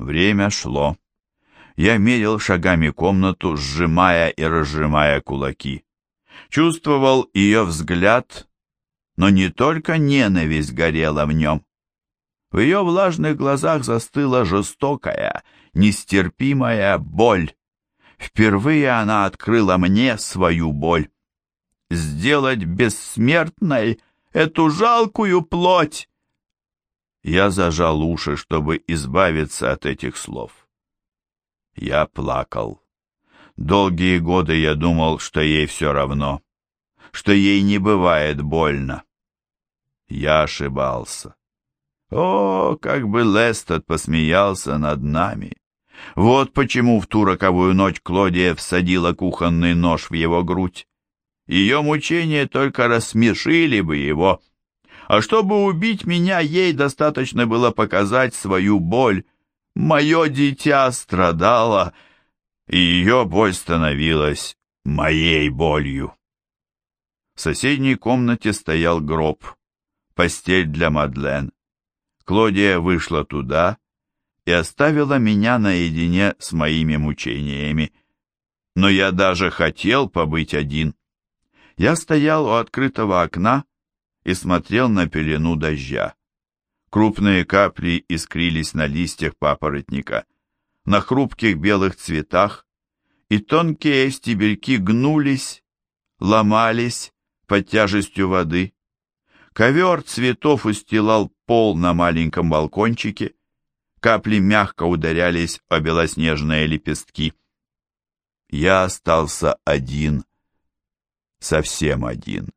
Время шло. Я мерил шагами комнату, сжимая и разжимая кулаки. Чувствовал ее взгляд, но не только ненависть горела в нем. В ее влажных глазах застыла жестокая, нестерпимая боль. Впервые она открыла мне свою боль. Сделать бессмертной эту жалкую плоть. Я зажал уши, чтобы избавиться от этих слов. Я плакал. Долгие годы я думал, что ей все равно, что ей не бывает больно. Я ошибался. О, как бы Лестед посмеялся над нами! Вот почему в ту роковую ночь Клодия всадила кухонный нож в его грудь. Ее мучения только рассмешили бы его. А чтобы убить меня, ей достаточно было показать свою боль, Мое дитя страдало, и ее боль становилась моей болью. В соседней комнате стоял гроб, постель для Мадлен. Клодия вышла туда и оставила меня наедине с моими мучениями. Но я даже хотел побыть один. Я стоял у открытого окна и смотрел на пелену дождя. Крупные капли искрились на листьях папоротника, на хрупких белых цветах, и тонкие стебельки гнулись, ломались под тяжестью воды. Ковер цветов устилал пол на маленьком балкончике, капли мягко ударялись о белоснежные лепестки. Я остался один, совсем один.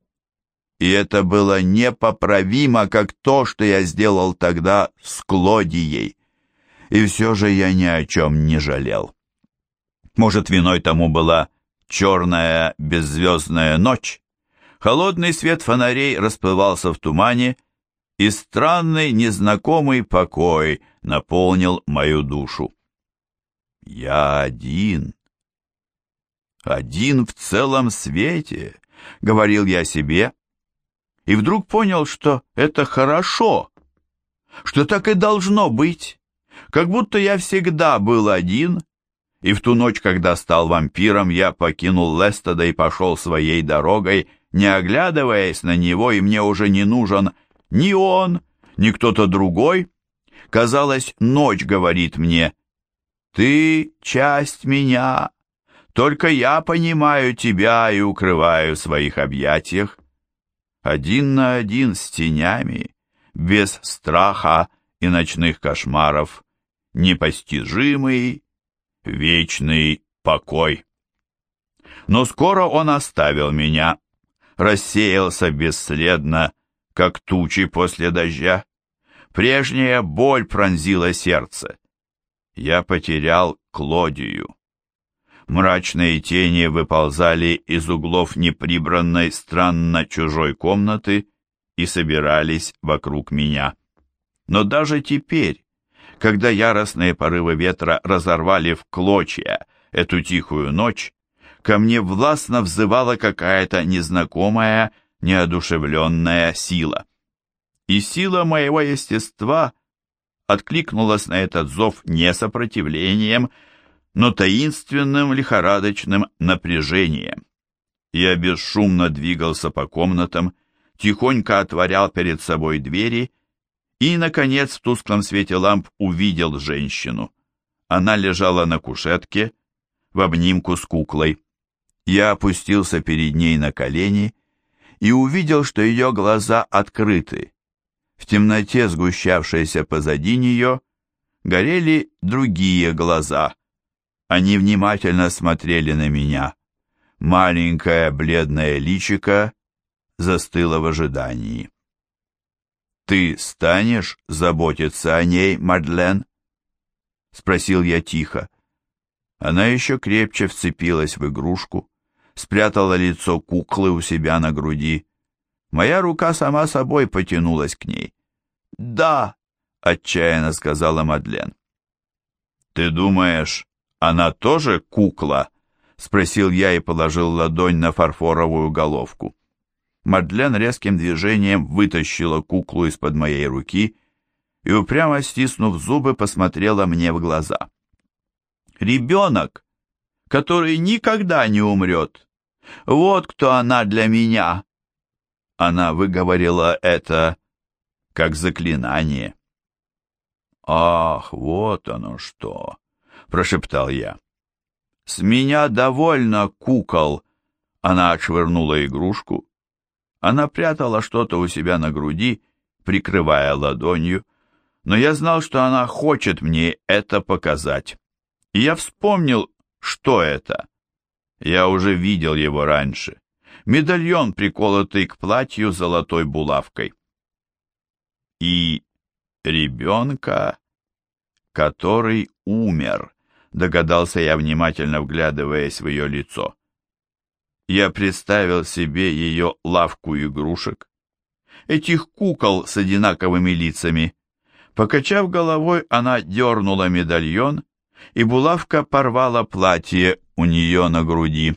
И это было непоправимо, как то, что я сделал тогда с Клодией. И все же я ни о чем не жалел. Может, виной тому была черная беззвездная ночь? Холодный свет фонарей расплывался в тумане, и странный незнакомый покой наполнил мою душу. Я один. Один в целом свете, — говорил я себе, и вдруг понял, что это хорошо, что так и должно быть, как будто я всегда был один, и в ту ночь, когда стал вампиром, я покинул Лестеда и пошел своей дорогой, не оглядываясь на него, и мне уже не нужен ни он, ни кто-то другой. Казалось, ночь говорит мне, «Ты часть меня, только я понимаю тебя и укрываю в своих объятиях один на один с тенями, без страха и ночных кошмаров, непостижимый, вечный покой. Но скоро он оставил меня, рассеялся бесследно, как тучи после дождя. Прежняя боль пронзила сердце. Я потерял Клодию. Мрачные тени выползали из углов неприбранной, странно чужой комнаты и собирались вокруг меня. Но даже теперь, когда яростные порывы ветра разорвали в клочья эту тихую ночь, ко мне властно взывала какая-то незнакомая, неодушевленная сила. И сила моего естества откликнулась на этот зов не сопротивлением, но таинственным лихорадочным напряжением. Я бесшумно двигался по комнатам, тихонько отворял перед собой двери и, наконец, в тусклом свете ламп увидел женщину. Она лежала на кушетке в обнимку с куклой. Я опустился перед ней на колени и увидел, что ее глаза открыты. В темноте, сгущавшейся позади нее, горели другие глаза — они внимательно смотрели на меня. Маленькое бледное личико застыло в ожидании. «Ты станешь заботиться о ней, Мадлен?» — спросил я тихо. Она еще крепче вцепилась в игрушку, спрятала лицо куклы у себя на груди. Моя рука сама собой потянулась к ней. «Да!» — отчаянно сказала Мадлен. «Ты думаешь, «Она тоже кукла?» — спросил я и положил ладонь на фарфоровую головку. Мадлен резким движением вытащила куклу из-под моей руки и, упрямо стиснув зубы, посмотрела мне в глаза. «Ребенок, который никогда не умрет. Вот кто она для меня!» Она выговорила это как заклинание. «Ах, вот оно что!» — прошептал я. «С меня довольно кукол!» Она отшвырнула игрушку. Она прятала что-то у себя на груди, прикрывая ладонью, но я знал, что она хочет мне это показать. И я вспомнил, что это. Я уже видел его раньше. Медальон, приколотый к платью золотой булавкой. И ребенка, который умер, догадался я, внимательно вглядываясь в ее лицо. Я представил себе ее лавку игрушек, этих кукол с одинаковыми лицами. Покачав головой, она дернула медальон, и булавка порвала платье у нее на груди.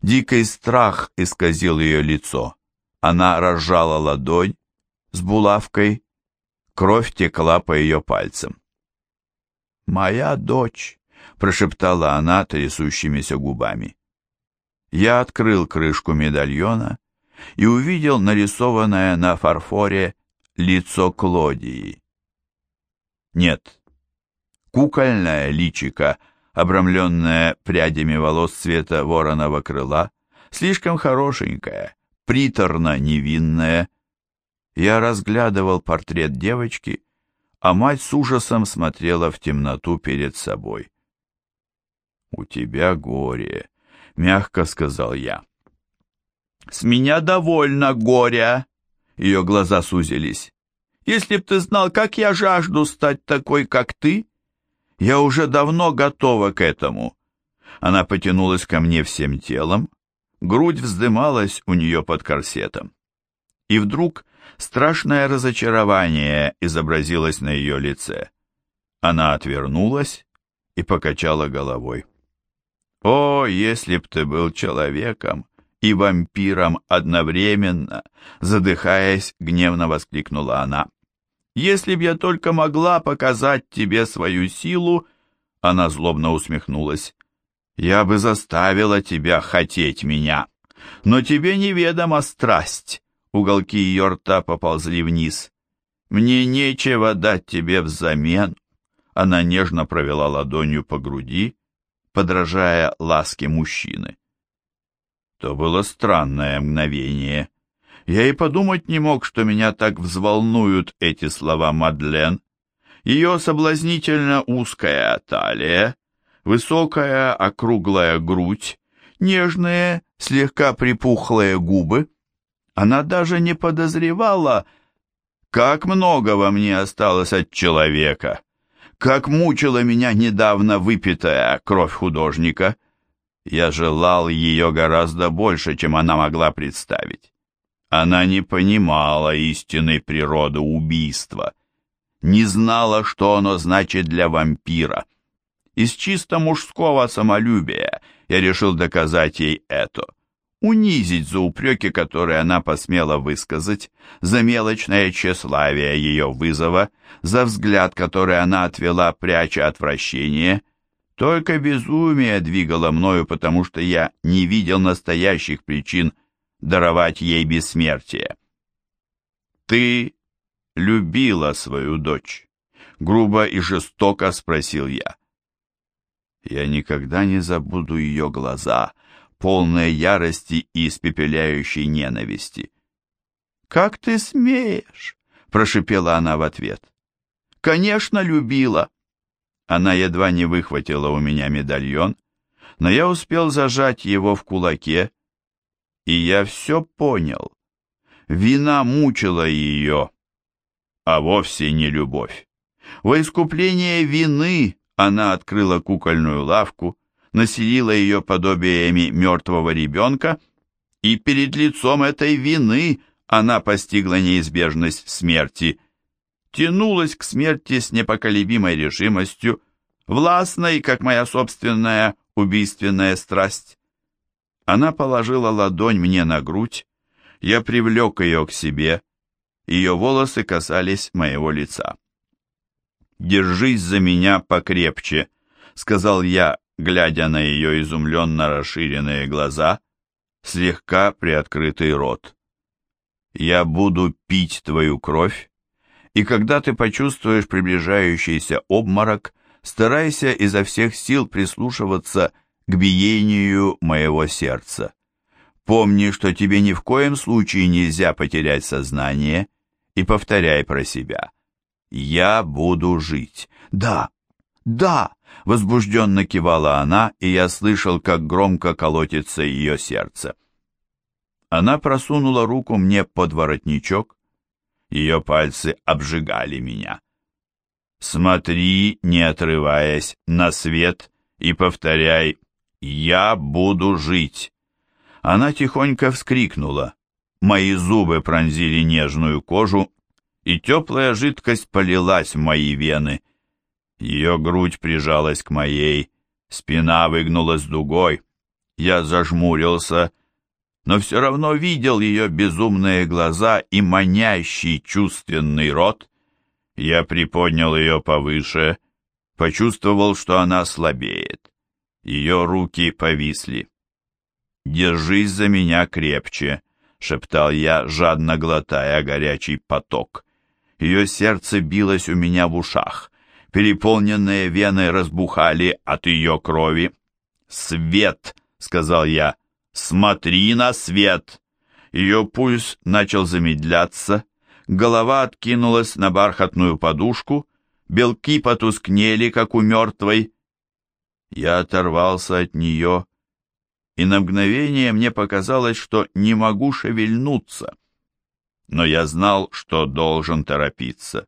Дикий страх исказил ее лицо. Она разжала ладонь с булавкой, кровь текла по ее пальцам. «Моя дочь», — прошептала она трясущимися губами. Я открыл крышку медальона и увидел нарисованное на фарфоре лицо Клодии. Нет, кукольное личико, обрамленное прядями волос цвета вороного крыла, слишком хорошенькое, приторно невинное. Я разглядывал портрет девочки, а мать с ужасом смотрела в темноту перед собой. «У тебя горе», — мягко сказал я. «С меня довольно горя!» Ее глаза сузились. «Если б ты знал, как я жажду стать такой, как ты, я уже давно готова к этому». Она потянулась ко мне всем телом, грудь вздымалась у нее под корсетом. И вдруг страшное разочарование изобразилось на ее лице. Она отвернулась и покачала головой. «О, если б ты был человеком и вампиром одновременно!» Задыхаясь, гневно воскликнула она. «Если б я только могла показать тебе свою силу...» Она злобно усмехнулась. «Я бы заставила тебя хотеть меня, но тебе неведома страсть». Уголки ее рта поползли вниз. «Мне нечего дать тебе взамен». Она нежно провела ладонью по груди, подражая ласке мужчины. То было странное мгновение. Я и подумать не мог, что меня так взволнуют эти слова Мадлен. Ее соблазнительно узкая талия, высокая округлая грудь, нежные, слегка припухлые губы. Она даже не подозревала, как много во мне осталось от человека как мучила меня недавно выпитая кровь художника. Я желал ее гораздо больше, чем она могла представить. Она не понимала истинной природы убийства, не знала, что оно значит для вампира. Из чисто мужского самолюбия я решил доказать ей это — унизить за упреки, которые она посмела высказать, за мелочное тщеславие ее вызова, за взгляд, который она отвела, пряча отвращение. Только безумие двигало мною, потому что я не видел настоящих причин даровать ей бессмертие. «Ты любила свою дочь?» — грубо и жестоко спросил я. Я никогда не забуду ее глаза — полная ярости и испепеляющей ненависти. «Как ты смеешь?» — прошипела она в ответ. «Конечно, любила!» Она едва не выхватила у меня медальон, но я успел зажать его в кулаке, и я все понял. Вина мучила ее, а вовсе не любовь. Во искупление вины она открыла кукольную лавку, населила ее подобиями мертвого ребенка, и перед лицом этой вины она постигла неизбежность смерти, тянулась к смерти с непоколебимой решимостью, властной, как моя собственная убийственная страсть. Она положила ладонь мне на грудь, я привлек ее к себе, ее волосы касались моего лица. «Держись за меня покрепче», — сказал я, глядя на ее изумленно расширенные глаза, слегка приоткрытый рот. «Я буду пить твою кровь, и когда ты почувствуешь приближающийся обморок, старайся изо всех сил прислушиваться к биению моего сердца. Помни, что тебе ни в коем случае нельзя потерять сознание, и повторяй про себя. «Я буду жить». «Да, да!» — возбужденно кивала она, и я слышал, как громко колотится ее сердце. Она просунула руку мне под воротничок. Ее пальцы обжигали меня. «Смотри, не отрываясь, на свет и повторяй «Я буду жить». Она тихонько вскрикнула. Мои зубы пронзили нежную кожу, и теплая жидкость полилась в мои вены. Ее грудь прижалась к моей, спина выгнулась дугой. Я зажмурился, но все равно видел ее безумные глаза и манящий чувственный рот. Я приподнял ее повыше, почувствовал, что она слабеет. Ее руки повисли. «Держись за меня крепче», — шептал я, жадно глотая горячий поток. Ее сердце билось у меня в ушах. Переполненные вены разбухали от ее крови. «Свет!» — сказал я. «Смотри на свет!» Ее пульс начал замедляться, голова откинулась на бархатную подушку, белки потускнели, как у мертвой. Я оторвался от нее, и на мгновение мне показалось, что не могу шевельнуться. Но я знал, что должен торопиться.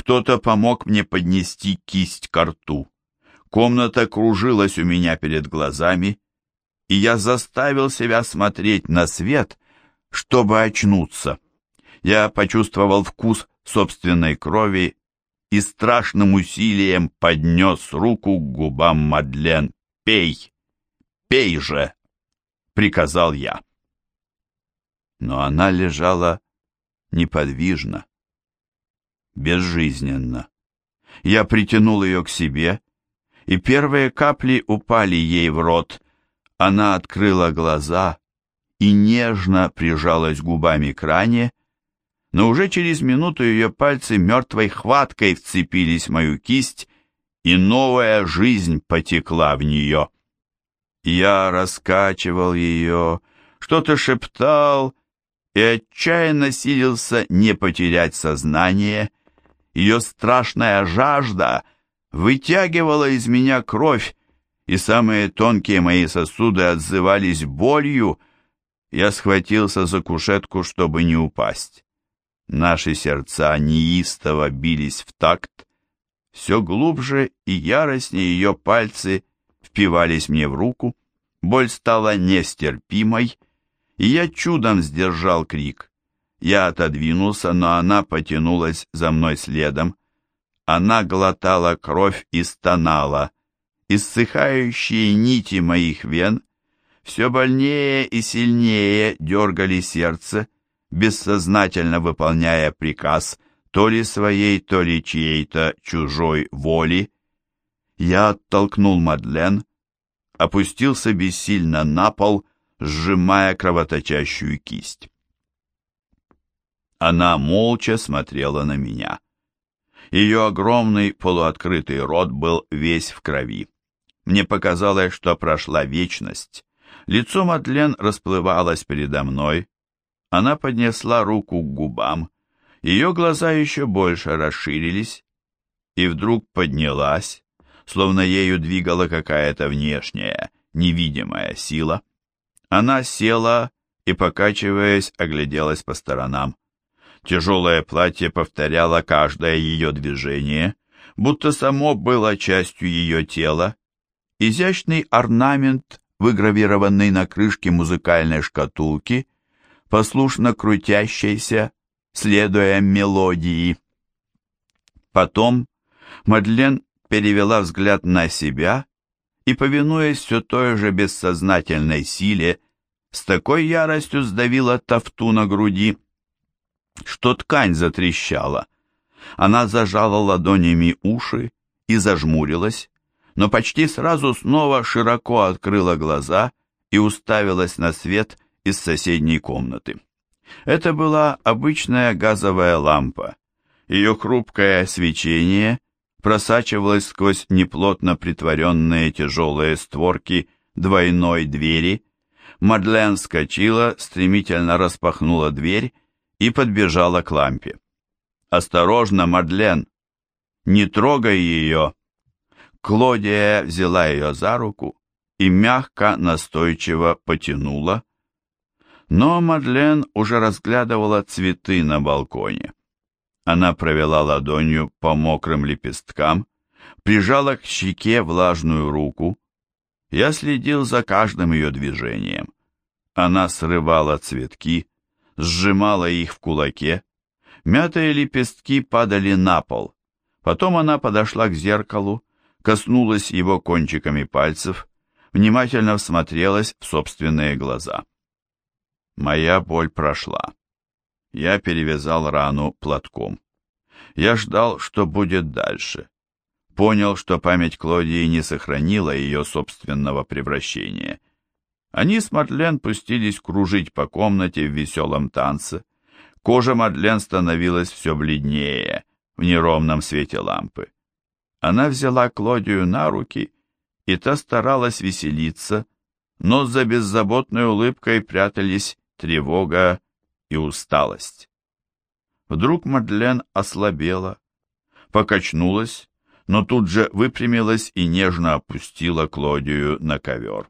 Кто-то помог мне поднести кисть к рту. Комната кружилась у меня перед глазами, и я заставил себя смотреть на свет, чтобы очнуться. Я почувствовал вкус собственной крови и страшным усилием поднес руку к губам Мадлен. «Пей! Пей же!» — приказал я. Но она лежала неподвижно, безжизненно. Я притянул ее к себе, и первые капли упали ей в рот. Она открыла глаза и нежно прижалась губами к ране, но уже через минуту ее пальцы мертвой хваткой вцепились в мою кисть, и новая жизнь потекла в нее. Я раскачивал ее, что-то шептал и отчаянно силился не потерять сознание. Ее страшная жажда вытягивала из меня кровь, и самые тонкие мои сосуды отзывались болью. Я схватился за кушетку, чтобы не упасть. Наши сердца неистово бились в такт. Все глубже и яростнее ее пальцы впивались мне в руку. Боль стала нестерпимой, и я чудом сдержал крик. Я отодвинулся, но она потянулась за мной следом. Она глотала кровь и стонала. Иссыхающие нити моих вен все больнее и сильнее дергали сердце, бессознательно выполняя приказ то ли своей, то ли чьей-то чужой воли. Я оттолкнул Мадлен, опустился бессильно на пол, сжимая кровоточащую кисть. Она молча смотрела на меня. Ее огромный полуоткрытый рот был весь в крови. Мне показалось, что прошла вечность. Лицо Мадлен расплывалось передо мной, она поднесла руку к губам, ее глаза еще больше расширились, и вдруг поднялась, словно ею двигала какая-то внешняя, невидимая сила. Она села и, покачиваясь, огляделась по сторонам. Тяжелое платье повторяло каждое ее движение, будто само было частью ее тела. Изящный орнамент, выгравированный на крышке музыкальной шкатулки, послушно крутящейся, следуя мелодии. Потом Мадлен перевела взгляд на себя и, повинуясь все той же бессознательной силе, с такой яростью сдавила тафту на груди, что ткань затрещала. Она зажала ладонями уши и зажмурилась, но почти сразу снова широко открыла глаза и уставилась на свет из соседней комнаты. Это была обычная газовая лампа. Ее хрупкое свечение просачивалось сквозь неплотно притворенные тяжелые створки двойной двери. Мадлен вскочила, стремительно распахнула дверь и подбежала к лампе. «Осторожно, Мадлен! Не трогай ее!» Клодия взяла ее за руку и мягко, настойчиво потянула, но Мадлен уже разглядывала цветы на балконе. Она провела ладонью по мокрым лепесткам, прижала к щеке влажную руку. Я следил за каждым ее движением. Она срывала цветки, сжимала их в кулаке. Мятые лепестки падали на пол. Потом она подошла к зеркалу, коснулась его кончиками пальцев, внимательно всмотрелась в собственные глаза. Моя боль прошла. Я перевязал рану платком. Я ждал, что будет дальше. Понял, что память Клодии не сохранила ее собственного превращения. Они с Мадлен пустились кружить по комнате в веселом танце. Кожа Мадлен становилась все бледнее в неровном свете лампы. Она взяла Клодию на руки, и та старалась веселиться, но за беззаботной улыбкой прятались тревога и усталость. Вдруг Мадлен ослабела, покачнулась, но тут же выпрямилась и нежно опустила Клодию на ковер.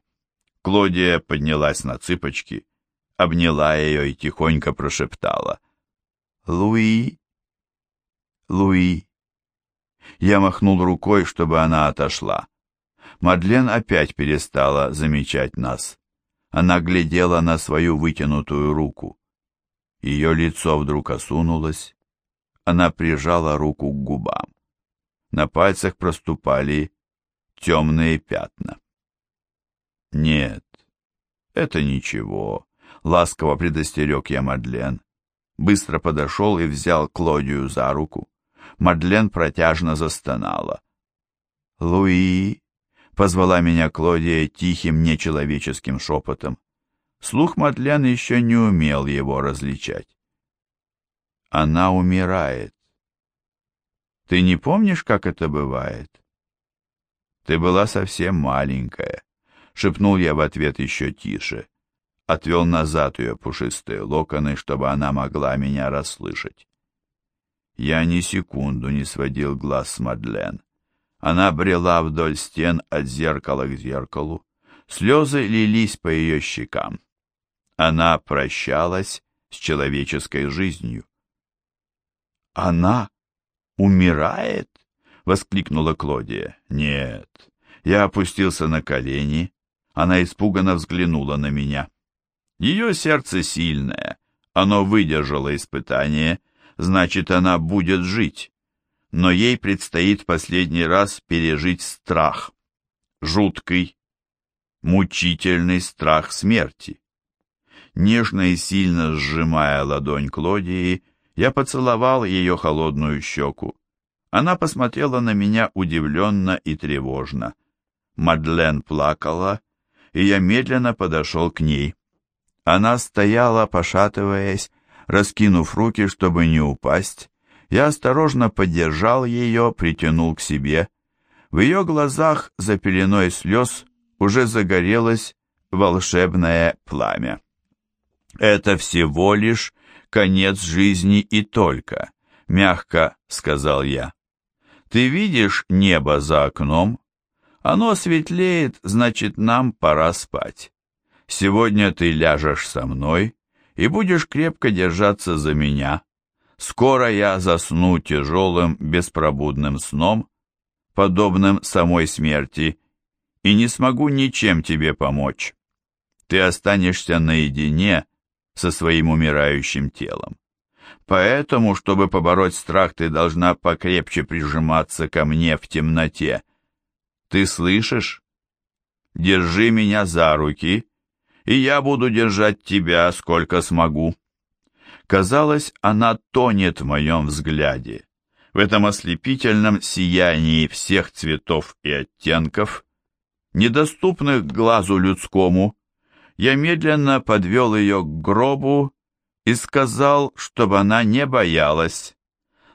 Клодия поднялась на цыпочки, обняла ее и тихонько прошептала. «Луи! Луи!» Я махнул рукой, чтобы она отошла. Мадлен опять перестала замечать нас. Она глядела на свою вытянутую руку. Ее лицо вдруг осунулось. Она прижала руку к губам. На пальцах проступали темные пятна. «Нет, это ничего», — ласково предостерег я Мадлен. Быстро подошел и взял Клодию за руку. Мадлен протяжно застонала. «Луи!» Позвала меня Клодия тихим, нечеловеческим шепотом. Слух Мадлен еще не умел его различать. Она умирает. Ты не помнишь, как это бывает? Ты была совсем маленькая, шепнул я в ответ еще тише. Отвел назад ее пушистые локоны, чтобы она могла меня расслышать. Я ни секунду не сводил глаз с Мадлен. Она брела вдоль стен от зеркала к зеркалу. Слезы лились по ее щекам. Она прощалась с человеческой жизнью. «Она умирает?» — воскликнула Клодия. «Нет». Я опустился на колени. Она испуганно взглянула на меня. Ее сердце сильное. Оно выдержало испытание. Значит, она будет жить но ей предстоит последний раз пережить страх. Жуткий, мучительный страх смерти. Нежно и сильно сжимая ладонь Клодии, я поцеловал ее холодную щеку. Она посмотрела на меня удивленно и тревожно. Мадлен плакала, и я медленно подошел к ней. Она стояла, пошатываясь, раскинув руки, чтобы не упасть, я осторожно поддержал ее, притянул к себе. В ее глазах за пеленой слез уже загорелось волшебное пламя. «Это всего лишь конец жизни и только», — мягко сказал я. «Ты видишь небо за окном? Оно светлеет, значит, нам пора спать. Сегодня ты ляжешь со мной и будешь крепко держаться за меня, Скоро я засну тяжелым, беспробудным сном, подобным самой смерти, и не смогу ничем тебе помочь. Ты останешься наедине со своим умирающим телом. Поэтому, чтобы побороть страх, ты должна покрепче прижиматься ко мне в темноте. Ты слышишь? Держи меня за руки, и я буду держать тебя, сколько смогу. Казалось, она тонет в моем взгляде. В этом ослепительном сиянии всех цветов и оттенков, недоступных глазу людскому, я медленно подвел ее к гробу и сказал, чтобы она не боялась.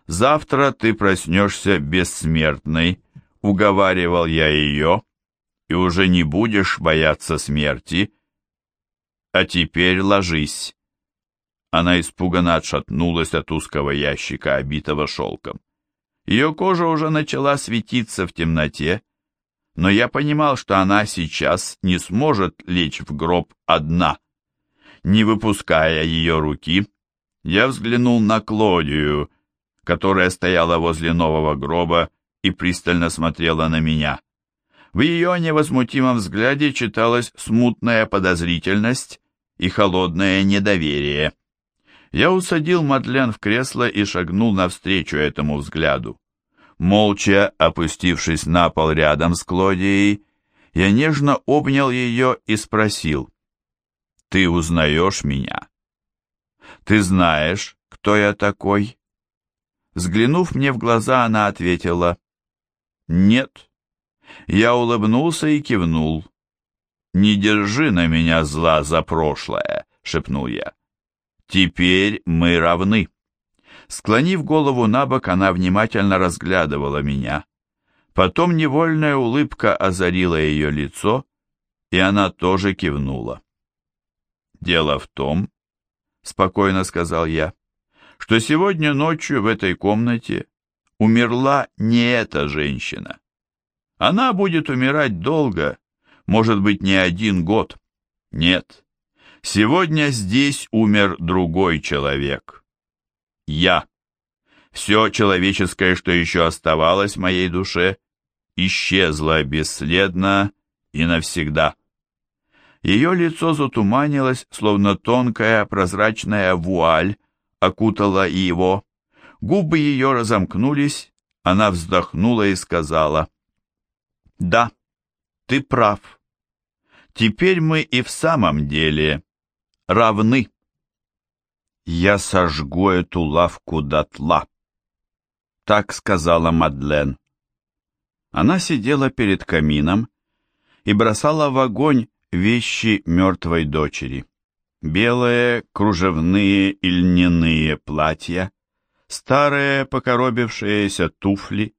«Завтра ты проснешься бессмертной», — уговаривал я ее, — «и уже не будешь бояться смерти. А теперь ложись». Она испуганно отшатнулась от узкого ящика, обитого шелком. Ее кожа уже начала светиться в темноте, но я понимал, что она сейчас не сможет лечь в гроб одна. Не выпуская ее руки, я взглянул на Клодию, которая стояла возле нового гроба и пристально смотрела на меня. В ее невозмутимом взгляде читалась смутная подозрительность и холодное недоверие. Я усадил Мадлен в кресло и шагнул навстречу этому взгляду. Молча опустившись на пол рядом с Клодией, я нежно обнял ее и спросил, «Ты узнаешь меня? Ты знаешь, кто я такой?» Взглянув мне в глаза, она ответила, «Нет». Я улыбнулся и кивнул. «Не держи на меня зла за прошлое», — шепнул я. Теперь мы равны. Склонив голову на бок, она внимательно разглядывала меня. Потом невольная улыбка озарила ее лицо, и она тоже кивнула. «Дело в том, — спокойно сказал я, — что сегодня ночью в этой комнате умерла не эта женщина. Она будет умирать долго, может быть, не один год. Нет, Сегодня здесь умер другой человек. Я. Все человеческое, что еще оставалось в моей душе, исчезло бесследно и навсегда. Ее лицо затуманилось, словно тонкая прозрачная вуаль окутала его. Губы ее разомкнулись, она вздохнула и сказала, «Да, ты прав. Теперь мы и в самом деле равны. «Я сожгу эту лавку дотла», — так сказала Мадлен. Она сидела перед камином и бросала в огонь вещи мертвой дочери. Белые кружевные и льняные платья, старые покоробившиеся туфли,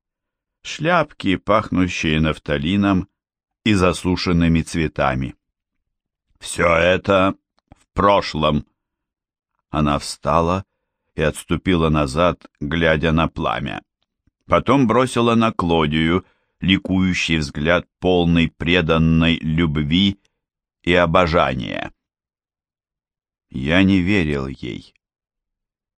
шляпки, пахнущие нафталином и засушенными цветами. Все это прошлом. Она встала и отступила назад, глядя на пламя. Потом бросила на Клодию ликующий взгляд полный преданной любви и обожания. Я не верил ей.